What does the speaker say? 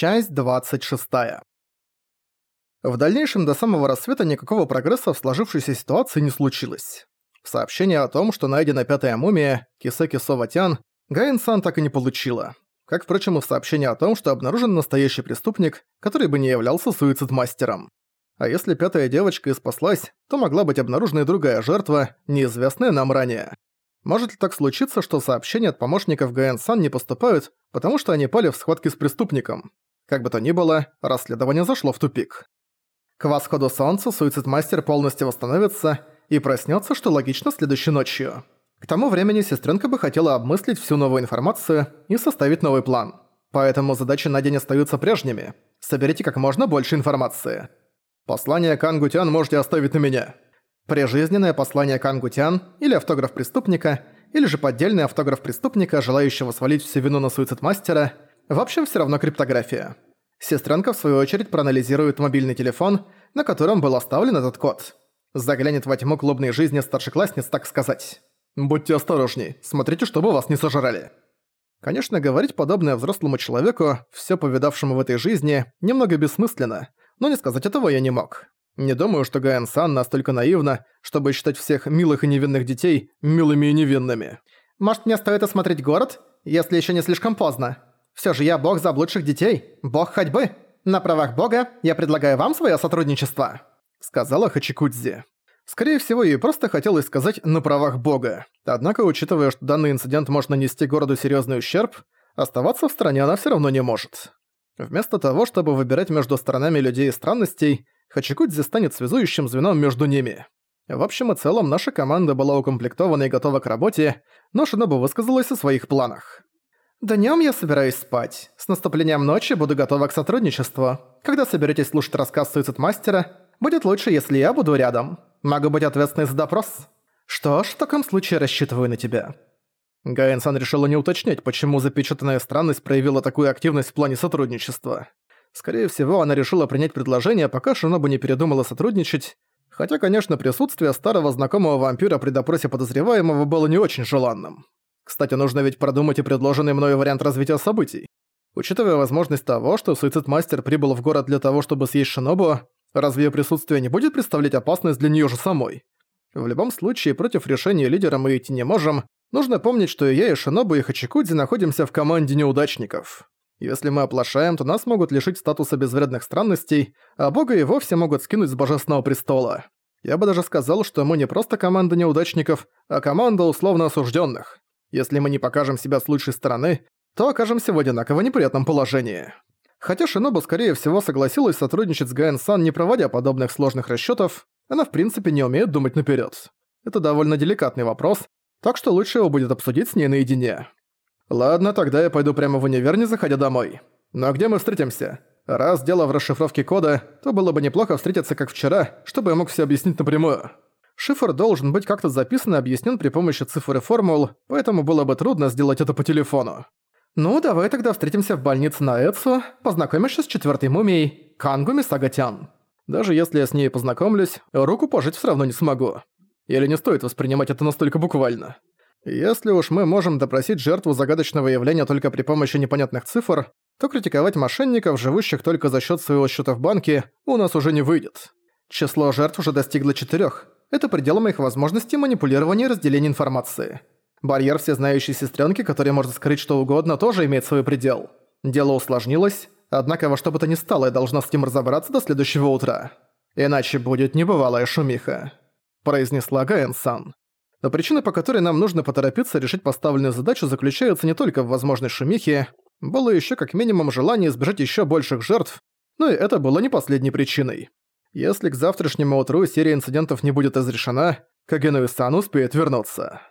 Часть 26. В дальнейшем до самого рассвета никакого прогресса в сложившейся ситуации не случилось. Сообщение о том, что найдена пятая мумия, Кисеки Соватян, Гаин-сан так и не получила. Как, впрочем, и в сообщении о том, что обнаружен настоящий преступник, который бы не являлся суицид-мастером. А если пятая девочка и спаслась, то могла быть обнаружена и другая жертва, неизвестная нам ранее. Может ли так случиться, что сообщения от помощников Гаэн-сан не поступают, потому что они пали в схватке с преступником? Как бы то ни было, расследование зашло в тупик. К восходу солнца суицид-мастер полностью восстановится и проснется, что логично, следующей ночью. К тому времени сестренка бы хотела обмыслить всю новую информацию и составить новый план. Поэтому задачи на день остаются прежними. Соберите как можно больше информации. Послание Кангутян можете оставить на меня. Прижизненное послание Кангутян или автограф преступника, или же поддельный автограф преступника, желающего свалить всю вину на суицид-мастера. В общем, все равно криптография. Сестренка, в свою очередь, проанализирует мобильный телефон, на котором был оставлен этот код. Заглянет во тьму клубной жизни старшеклассниц, так сказать. «Будьте осторожней, смотрите, чтобы вас не сожрали». Конечно, говорить подобное взрослому человеку, все повидавшему в этой жизни, немного бессмысленно, но не сказать этого я не мог. Не думаю, что Гаэн Сан настолько наивна, чтобы считать всех милых и невинных детей милыми и невинными. Может, мне стоит осмотреть город, если еще не слишком поздно? Все же я бог заблудших детей, бог ходьбы. На правах бога я предлагаю вам свое сотрудничество», — сказала Хачикудзи. Скорее всего, ей просто хотелось сказать «на правах бога». Однако, учитывая, что данный инцидент может нанести городу серьезный ущерб, оставаться в стране она все равно не может. Вместо того, чтобы выбирать между сторонами людей и странностей, Хачикудзи станет связующим звеном между ними. В общем и целом, наша команда была укомплектована и готова к работе, но Шинобу высказалась о своих планах. «Днём я собираюсь спать. С наступлением ночи буду готова к сотрудничеству. Когда соберетесь слушать рассказ суицид-мастера, будет лучше, если я буду рядом. Могу быть ответственной за допрос. Что ж, в таком случае рассчитываю на тебя». Гаэн-сан решила не уточнять, почему запечатанная странность проявила такую активность в плане сотрудничества. Скорее всего, она решила принять предложение, пока Шинобу не передумала сотрудничать, хотя, конечно, присутствие старого знакомого вампира при допросе подозреваемого было не очень желанным. Кстати, нужно ведь продумать и предложенный мною вариант развития событий. Учитывая возможность того, что суицид-мастер прибыл в город для того, чтобы съесть Шинобу, разве её присутствие не будет представлять опасность для неё же самой? В любом случае, против решения лидера мы идти не можем, нужно помнить, что и я, и Шинобу, и Хачикудзи находимся в команде неудачников. Если мы оплошаем, то нас могут лишить статуса безвредных странностей, а бога и вовсе могут скинуть с божественного престола. Я бы даже сказал, что мы не просто команда неудачников, а команда условно осужденных. Если мы не покажем себя с лучшей стороны, то окажемся в одинаково неприятном положении. Хотя Шинобу, скорее всего, согласилась сотрудничать с Гаэн Сан, не проводя подобных сложных расчетов, она в принципе не умеет думать наперед. Это довольно деликатный вопрос, так что лучше его будет обсудить с ней наедине. Ладно, тогда я пойду прямо в универ, не заходя домой. Но ну а где мы встретимся? Раз дело в расшифровке кода, то было бы неплохо встретиться как вчера, чтобы я мог все объяснить напрямую. Шифр должен быть как-то записан и объяснен при помощи цифр и формул, поэтому было бы трудно сделать это по телефону. Ну, давай тогда встретимся в больнице на Эцу, познакомишься с четвертой мумией, Кангуми Сагатян. Даже если я с ней познакомлюсь, руку пожать все равно не смогу. Или не стоит воспринимать это настолько буквально. Если уж мы можем допросить жертву загадочного явления только при помощи непонятных цифр, то критиковать мошенников, живущих только за счет своего счета в банке, у нас уже не выйдет. Число жертв уже достигло четырех. Это предел моих возможностей манипулирования и разделения информации. Барьер всезнающей сестренки, который может скрыть что угодно, тоже имеет свой предел. Дело усложнилось, однако во что бы то ни стало, я должна с ним разобраться до следующего утра. Иначе будет небывалая шумиха», – произнесла Гаэн-сан. Но причина, по которой нам нужно поторопиться решить поставленную задачу, заключается не только в возможной шумихе, было еще как минимум желание избежать еще больших жертв, но и это было не последней причиной. Если к завтрашнему утру серия инцидентов не будет разрешена, Кагену-сан успеет вернуться.